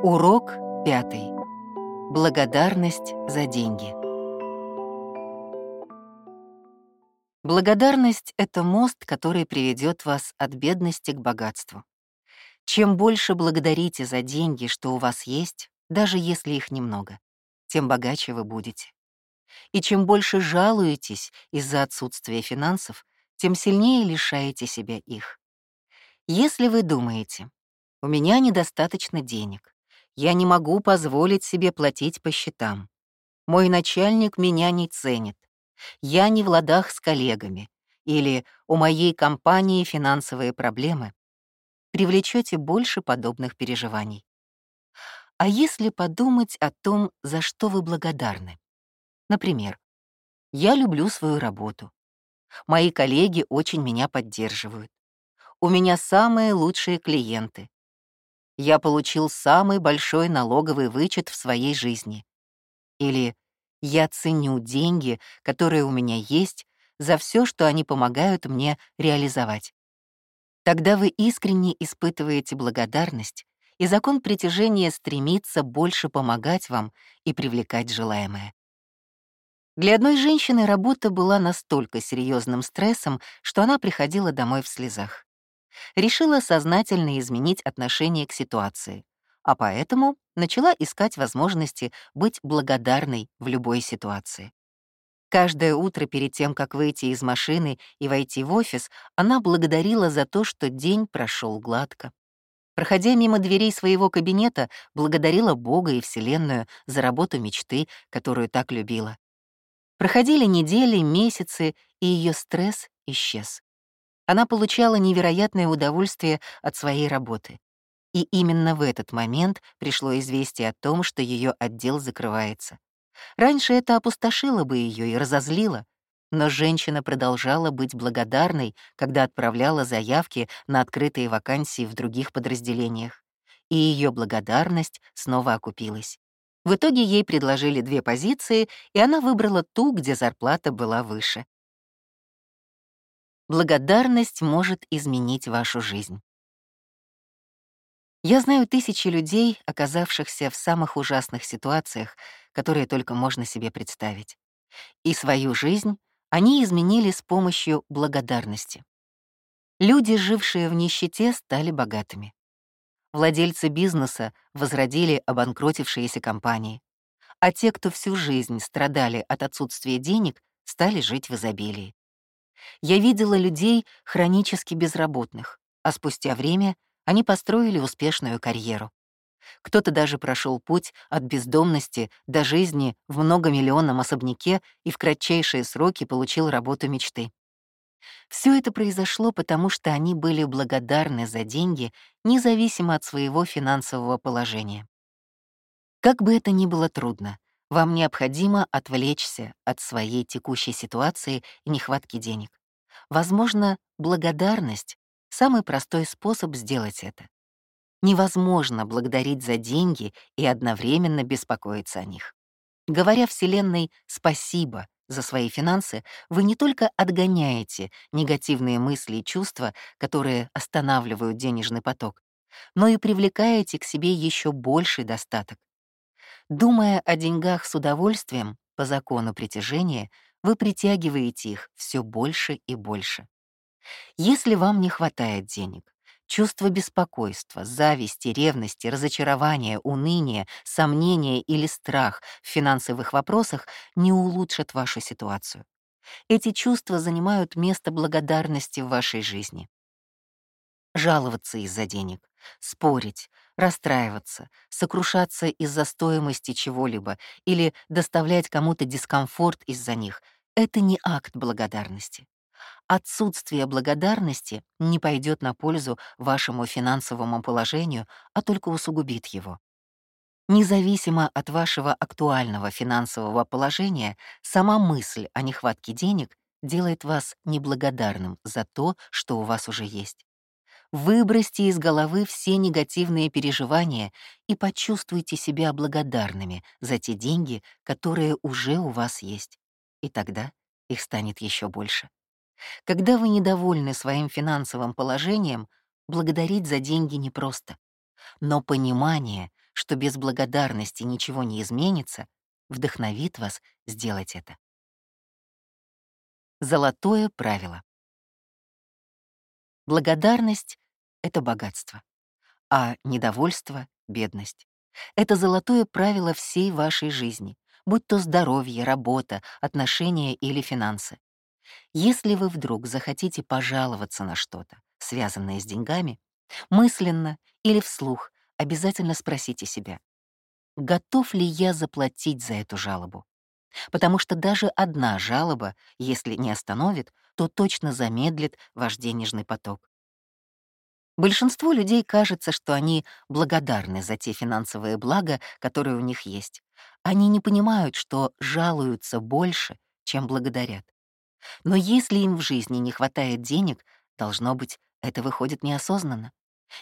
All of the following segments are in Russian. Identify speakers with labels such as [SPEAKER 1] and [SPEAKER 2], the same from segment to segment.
[SPEAKER 1] Урок пятый. Благодарность за деньги. Благодарность — это мост, который приведет вас от бедности к богатству. Чем больше благодарите за деньги, что у вас есть, даже если их немного, тем богаче вы будете. И чем больше жалуетесь из-за отсутствия финансов, тем сильнее лишаете себя их. Если вы думаете, у меня недостаточно денег. Я не могу позволить себе платить по счетам. Мой начальник меня не ценит. Я не в ладах с коллегами. Или у моей компании финансовые проблемы. Привлечете больше подобных переживаний. А если подумать о том, за что вы благодарны? Например, я люблю свою работу. Мои коллеги очень меня поддерживают. У меня самые лучшие клиенты я получил самый большой налоговый вычет в своей жизни. Или я ценю деньги, которые у меня есть, за все, что они помогают мне реализовать. Тогда вы искренне испытываете благодарность, и закон притяжения стремится больше помогать вам и привлекать желаемое. Для одной женщины работа была настолько серьезным стрессом, что она приходила домой в слезах решила сознательно изменить отношение к ситуации, а поэтому начала искать возможности быть благодарной в любой ситуации. Каждое утро перед тем, как выйти из машины и войти в офис, она благодарила за то, что день прошел гладко. Проходя мимо дверей своего кабинета, благодарила Бога и Вселенную за работу мечты, которую так любила. Проходили недели, месяцы, и ее стресс исчез. Она получала невероятное удовольствие от своей работы. И именно в этот момент пришло известие о том, что ее отдел закрывается. Раньше это опустошило бы ее и разозлило, но женщина продолжала быть благодарной, когда отправляла заявки на открытые вакансии в других подразделениях. И ее благодарность снова окупилась. В итоге ей предложили две позиции, и она выбрала ту, где зарплата была выше. Благодарность может изменить вашу жизнь. Я знаю тысячи людей, оказавшихся в самых ужасных ситуациях, которые только можно себе представить. И свою жизнь они изменили с помощью благодарности. Люди, жившие в нищете, стали богатыми. Владельцы бизнеса возродили обанкротившиеся компании, а те, кто всю жизнь страдали от отсутствия денег, стали жить в изобилии. Я видела людей хронически безработных, а спустя время они построили успешную карьеру. Кто-то даже прошел путь от бездомности до жизни в многомиллионном особняке и в кратчайшие сроки получил работу мечты. Все это произошло потому, что они были благодарны за деньги, независимо от своего финансового положения. Как бы это ни было трудно, вам необходимо отвлечься от своей текущей ситуации и нехватки денег. Возможно, благодарность — самый простой способ сделать это. Невозможно благодарить за деньги и одновременно беспокоиться о них. Говоря Вселенной «спасибо» за свои финансы, вы не только отгоняете негативные мысли и чувства, которые останавливают денежный поток, но и привлекаете к себе еще больший достаток. Думая о деньгах с удовольствием, по закону притяжения, вы притягиваете их все больше и больше. Если вам не хватает денег, чувство беспокойства, зависти, ревности, разочарования, уныния, сомнения или страх в финансовых вопросах не улучшат вашу ситуацию. Эти чувства занимают место благодарности в вашей жизни. Жаловаться из-за денег, спорить, расстраиваться, сокрушаться из-за стоимости чего-либо или доставлять кому-то дискомфорт из-за них — это не акт благодарности. Отсутствие благодарности не пойдет на пользу вашему финансовому положению, а только усугубит его. Независимо от вашего актуального финансового положения, сама мысль о нехватке денег делает вас неблагодарным за то, что у вас уже есть. Выбросьте из головы все негативные переживания и почувствуйте себя благодарными за те деньги, которые уже у вас есть. И тогда их станет еще больше. Когда вы недовольны своим финансовым положением, благодарить за деньги непросто. Но понимание, что без благодарности ничего не изменится, вдохновит вас сделать это. Золотое правило. Благодарность — это богатство, а недовольство — бедность. Это золотое правило всей вашей жизни, будь то здоровье, работа, отношения или финансы. Если вы вдруг захотите пожаловаться на что-то, связанное с деньгами, мысленно или вслух обязательно спросите себя, готов ли я заплатить за эту жалобу? Потому что даже одна жалоба, если не остановит, то точно замедлит ваш денежный поток. Большинству людей кажется, что они благодарны за те финансовые блага, которые у них есть. Они не понимают, что жалуются больше, чем благодарят. Но если им в жизни не хватает денег, должно быть, это выходит неосознанно.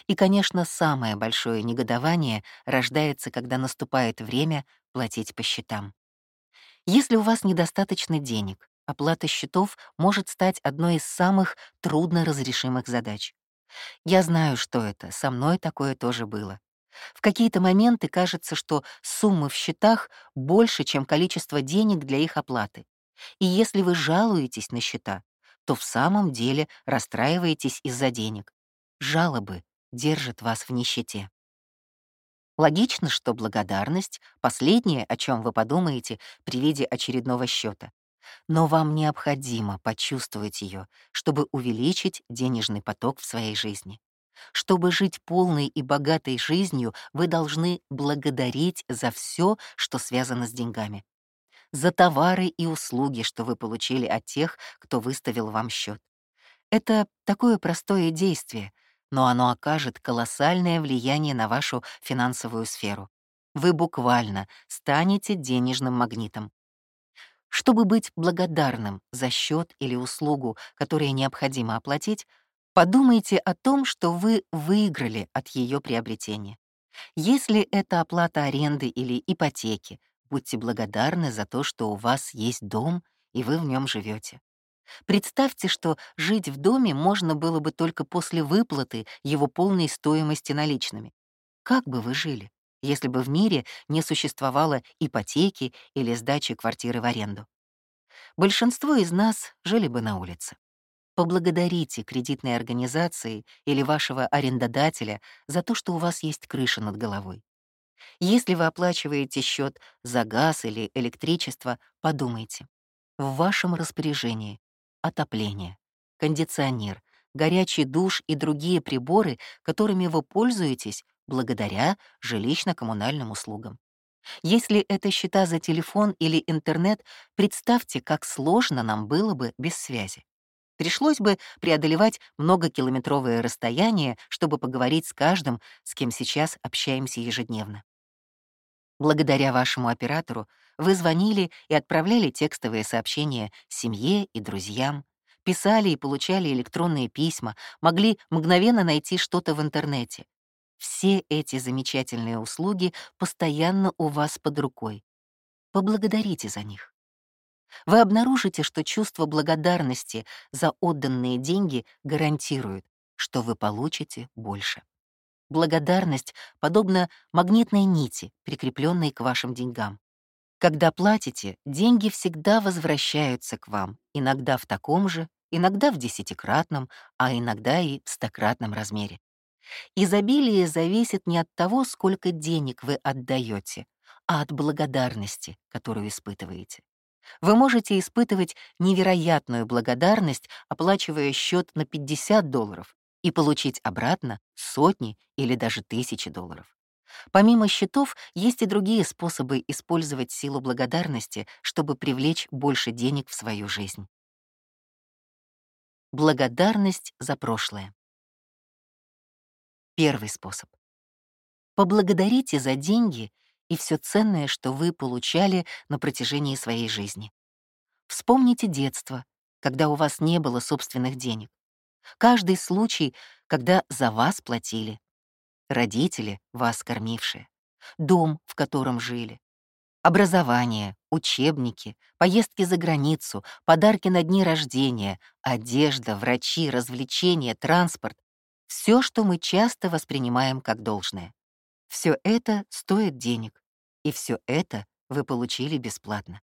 [SPEAKER 1] И, конечно, самое большое негодование рождается, когда наступает время платить по счетам. Если у вас недостаточно денег, оплата счетов может стать одной из самых трудно разрешимых задач. Я знаю, что это, со мной такое тоже было. В какие-то моменты кажется, что суммы в счетах больше, чем количество денег для их оплаты. И если вы жалуетесь на счета, то в самом деле расстраиваетесь из-за денег. Жалобы держат вас в нищете. Логично, что благодарность — последнее, о чем вы подумаете при виде очередного счета. Но вам необходимо почувствовать ее, чтобы увеличить денежный поток в своей жизни. Чтобы жить полной и богатой жизнью, вы должны благодарить за все, что связано с деньгами. За товары и услуги, что вы получили от тех, кто выставил вам счет. Это такое простое действие, но оно окажет колоссальное влияние на вашу финансовую сферу. Вы буквально станете денежным магнитом. Чтобы быть благодарным за счет или услугу, которые необходимо оплатить, подумайте о том, что вы выиграли от ее приобретения. Если это оплата аренды или ипотеки, будьте благодарны за то, что у вас есть дом и вы в нем живете. Представьте, что жить в доме можно было бы только после выплаты его полной стоимости наличными. Как бы вы жили? Если бы в мире не существовало ипотеки или сдачи квартиры в аренду. Большинство из нас жили бы на улице. Поблагодарите кредитной организации или вашего арендодателя за то, что у вас есть крыша над головой. Если вы оплачиваете счет за газ или электричество, подумайте. В вашем распоряжении отопление, кондиционер, горячий душ и другие приборы, которыми вы пользуетесь, благодаря жилищно-коммунальным услугам. Если это счета за телефон или интернет, представьте, как сложно нам было бы без связи. Пришлось бы преодолевать многокилометровые расстояния, чтобы поговорить с каждым, с кем сейчас общаемся ежедневно. Благодаря вашему оператору вы звонили и отправляли текстовые сообщения семье и друзьям, писали и получали электронные письма, могли мгновенно найти что-то в интернете, все эти замечательные услуги постоянно у вас под рукой. Поблагодарите за них. Вы обнаружите, что чувство благодарности за отданные деньги гарантирует, что вы получите больше. Благодарность подобна магнитной нити, прикрепленной к вашим деньгам. Когда платите, деньги всегда возвращаются к вам, иногда в таком же, иногда в десятикратном, а иногда и в стократном размере. Изобилие зависит не от того, сколько денег вы отдаете, а от благодарности, которую испытываете. Вы можете испытывать невероятную благодарность, оплачивая счет на 50 долларов, и получить обратно сотни или даже тысячи долларов. Помимо счетов, есть и другие способы использовать силу благодарности, чтобы привлечь больше денег в свою жизнь. Благодарность за прошлое. Первый способ. Поблагодарите за деньги и все ценное, что вы получали на протяжении своей жизни. Вспомните детство, когда у вас не было собственных денег. Каждый случай, когда за вас платили. Родители, вас кормившие. Дом, в котором жили. Образование, учебники, поездки за границу, подарки на дни рождения, одежда, врачи, развлечения, транспорт все, что мы часто воспринимаем как должное. Все это стоит денег, и все это вы получили бесплатно.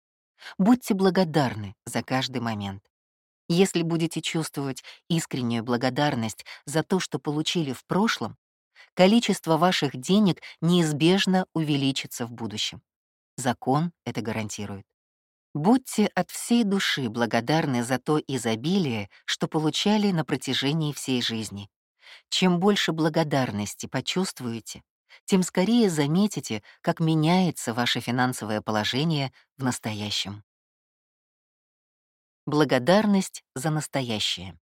[SPEAKER 1] Будьте благодарны за каждый момент. Если будете чувствовать искреннюю благодарность за то, что получили в прошлом, количество ваших денег неизбежно увеличится в будущем. Закон это гарантирует. Будьте от всей души благодарны за то изобилие, что получали на протяжении всей жизни. Чем больше благодарности почувствуете, тем скорее заметите, как меняется ваше финансовое положение в настоящем. Благодарность за настоящее.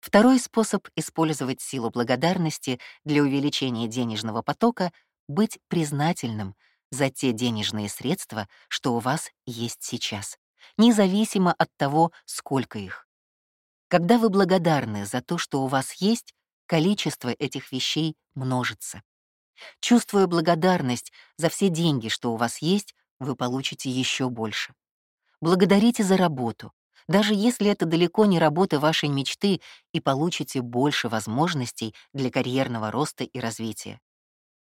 [SPEAKER 1] Второй способ использовать силу благодарности для увеличения денежного потока — быть признательным за те денежные средства, что у вас есть сейчас, независимо от того, сколько их. Когда вы благодарны за то, что у вас есть, количество этих вещей множится. Чувствуя благодарность за все деньги, что у вас есть, вы получите еще больше. Благодарите за работу, даже если это далеко не работа вашей мечты, и получите больше возможностей для карьерного роста и развития.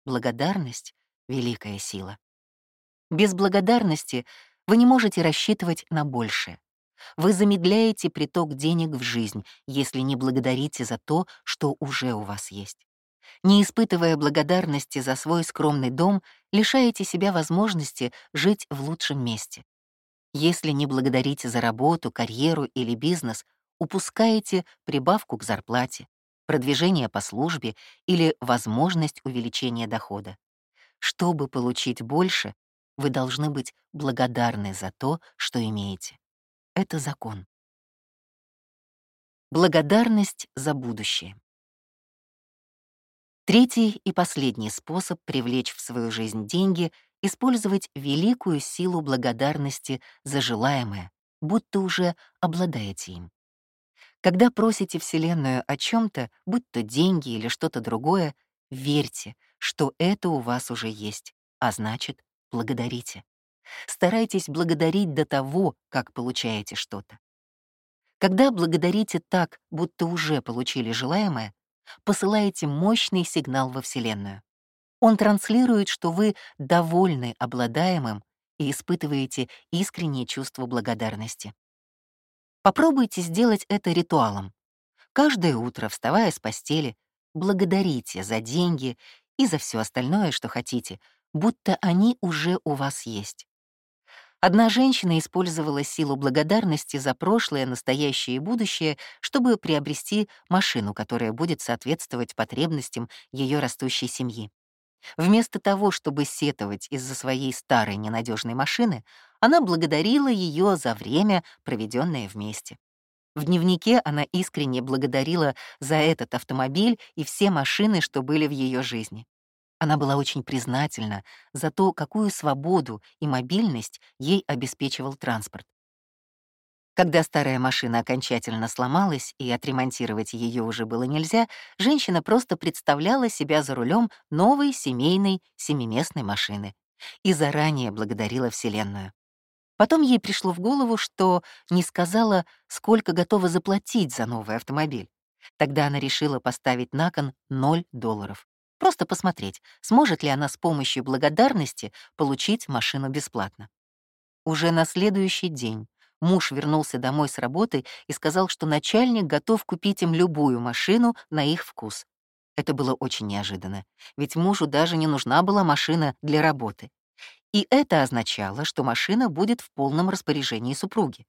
[SPEAKER 1] Благодарность — великая сила. Без благодарности вы не можете рассчитывать на большее. Вы замедляете приток денег в жизнь, если не благодарите за то, что уже у вас есть. Не испытывая благодарности за свой скромный дом, лишаете себя возможности жить в лучшем месте. Если не благодарите за работу, карьеру или бизнес, упускаете прибавку к зарплате, продвижение по службе или возможность увеличения дохода. Чтобы получить больше, вы должны быть благодарны за то, что имеете. Это закон. Благодарность за будущее. Третий и последний способ привлечь в свою жизнь деньги использовать великую силу благодарности за желаемое, будто уже обладаете им. Когда просите Вселенную о чем то будь то деньги или что-то другое, верьте, что это у вас уже есть, а значит, благодарите. Старайтесь благодарить до того, как получаете что-то. Когда благодарите так, будто уже получили желаемое, посылаете мощный сигнал во Вселенную. Он транслирует, что вы довольны обладаемым и испытываете искреннее чувство благодарности. Попробуйте сделать это ритуалом. Каждое утро, вставая с постели, благодарите за деньги и за все остальное, что хотите, будто они уже у вас есть. Одна женщина использовала силу благодарности за прошлое, настоящее и будущее, чтобы приобрести машину, которая будет соответствовать потребностям ее растущей семьи. Вместо того, чтобы сетовать из-за своей старой ненадежной машины, она благодарила ее за время, проведенное вместе. В дневнике она искренне благодарила за этот автомобиль и все машины, что были в ее жизни. Она была очень признательна за то, какую свободу и мобильность ей обеспечивал транспорт. Когда старая машина окончательно сломалась и отремонтировать ее уже было нельзя, женщина просто представляла себя за рулем новой семейной семиместной машины и заранее благодарила Вселенную. Потом ей пришло в голову, что не сказала, сколько готова заплатить за новый автомобиль. Тогда она решила поставить на кон 0 долларов. Просто посмотреть, сможет ли она с помощью благодарности получить машину бесплатно. Уже на следующий день Муж вернулся домой с работы и сказал, что начальник готов купить им любую машину на их вкус. Это было очень неожиданно, ведь мужу даже не нужна была машина для работы. И это означало, что машина будет в полном распоряжении супруги.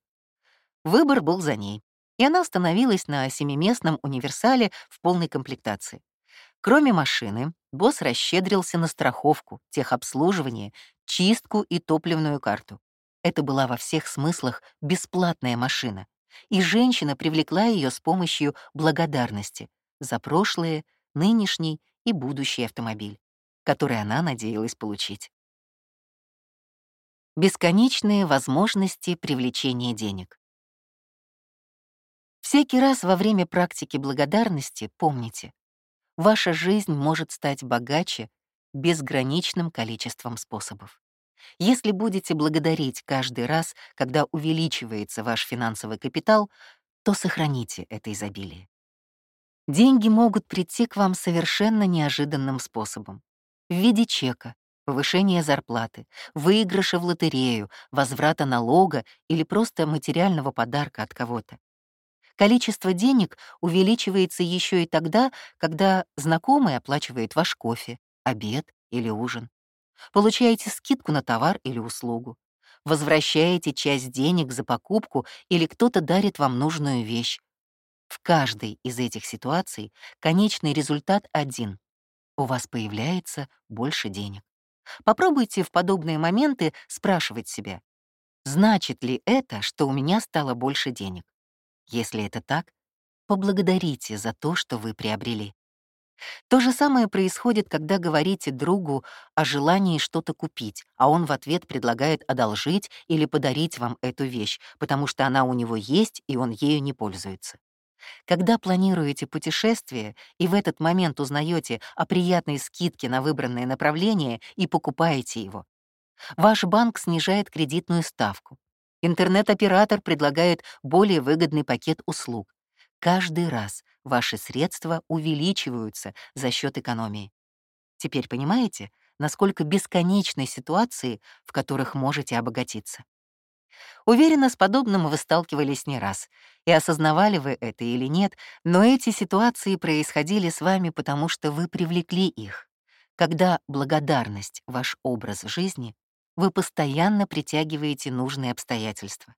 [SPEAKER 1] Выбор был за ней, и она остановилась на семиместном универсале в полной комплектации. Кроме машины, босс расщедрился на страховку, техобслуживание, чистку и топливную карту. Это была во всех смыслах бесплатная машина, и женщина привлекла ее с помощью благодарности за прошлое, нынешний и будущий автомобиль, который она надеялась получить. Бесконечные возможности привлечения денег. Всякий раз во время практики благодарности помните, ваша жизнь может стать богаче безграничным количеством способов. Если будете благодарить каждый раз, когда увеличивается ваш финансовый капитал, то сохраните это изобилие. Деньги могут прийти к вам совершенно неожиданным способом. В виде чека, повышения зарплаты, выигрыша в лотерею, возврата налога или просто материального подарка от кого-то. Количество денег увеличивается еще и тогда, когда знакомый оплачивает ваш кофе, обед или ужин. Получаете скидку на товар или услугу. Возвращаете часть денег за покупку или кто-то дарит вам нужную вещь. В каждой из этих ситуаций конечный результат один. У вас появляется больше денег. Попробуйте в подобные моменты спрашивать себя, значит ли это, что у меня стало больше денег? Если это так, поблагодарите за то, что вы приобрели. То же самое происходит, когда говорите другу о желании что-то купить, а он в ответ предлагает одолжить или подарить вам эту вещь, потому что она у него есть, и он ею не пользуется. Когда планируете путешествие и в этот момент узнаете о приятной скидке на выбранное направление и покупаете его, ваш банк снижает кредитную ставку. Интернет-оператор предлагает более выгодный пакет услуг. Каждый раз ваши средства увеличиваются за счет экономии. Теперь понимаете, насколько бесконечны ситуации, в которых можете обогатиться? Уверена, с подобным вы сталкивались не раз. И осознавали вы это или нет, но эти ситуации происходили с вами, потому что вы привлекли их. Когда благодарность — ваш образ жизни, вы постоянно притягиваете нужные обстоятельства.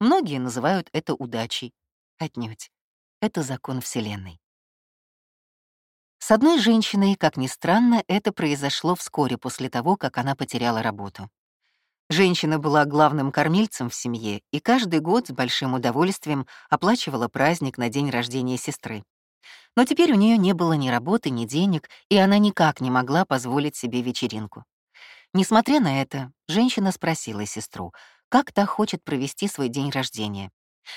[SPEAKER 1] Многие называют это удачей. Отнюдь. Это закон Вселенной. С одной женщиной, как ни странно, это произошло вскоре после того, как она потеряла работу. Женщина была главным кормильцем в семье и каждый год с большим удовольствием оплачивала праздник на день рождения сестры. Но теперь у нее не было ни работы, ни денег, и она никак не могла позволить себе вечеринку. Несмотря на это, женщина спросила сестру, как та хочет провести свой день рождения.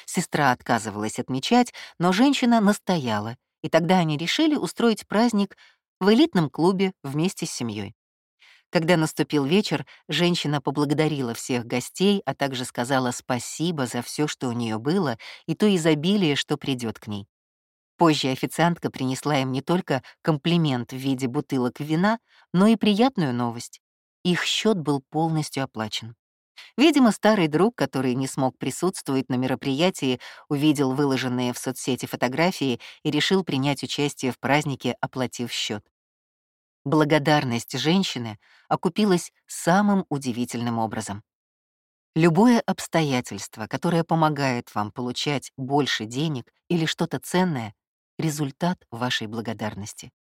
[SPEAKER 1] Сестра отказывалась отмечать, но женщина настояла, и тогда они решили устроить праздник в элитном клубе вместе с семьей. Когда наступил вечер, женщина поблагодарила всех гостей, а также сказала спасибо за все, что у нее было, и то изобилие, что придет к ней. Позже официантка принесла им не только комплимент в виде бутылок вина, но и приятную новость. Их счет был полностью оплачен. Видимо, старый друг, который не смог присутствовать на мероприятии, увидел выложенные в соцсети фотографии и решил принять участие в празднике, оплатив счет. Благодарность женщины окупилась самым удивительным образом. Любое обстоятельство, которое помогает вам получать больше денег или что-то ценное — результат вашей благодарности.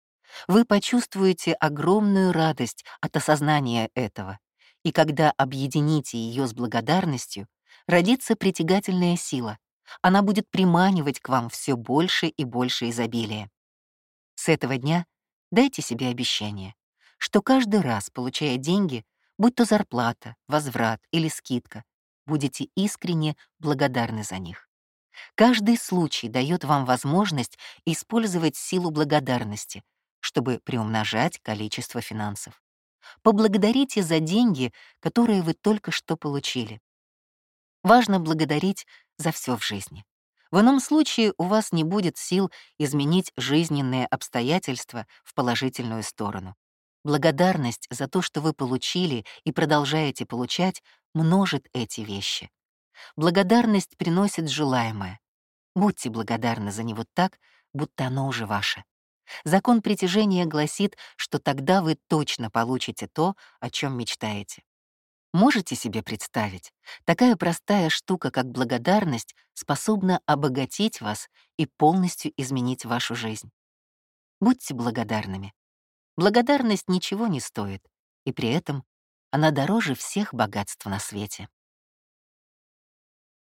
[SPEAKER 1] Вы почувствуете огромную радость от осознания этого, и когда объедините ее с благодарностью, родится притягательная сила. Она будет приманивать к вам все больше и больше изобилия. С этого дня Дайте себе обещание, что каждый раз, получая деньги, будь то зарплата, возврат или скидка, будете искренне благодарны за них. Каждый случай дает вам возможность использовать силу благодарности, чтобы приумножать количество финансов. Поблагодарите за деньги, которые вы только что получили. Важно благодарить за все в жизни. В ином случае у вас не будет сил изменить жизненные обстоятельства в положительную сторону. Благодарность за то, что вы получили и продолжаете получать, множит эти вещи. Благодарность приносит желаемое. Будьте благодарны за него так, будто оно уже ваше. Закон притяжения гласит, что тогда вы точно получите то, о чем мечтаете. Можете себе представить, такая простая штука, как благодарность, способна обогатить вас и полностью изменить вашу жизнь. Будьте благодарными. Благодарность ничего не стоит, и при этом она дороже всех богатств на свете.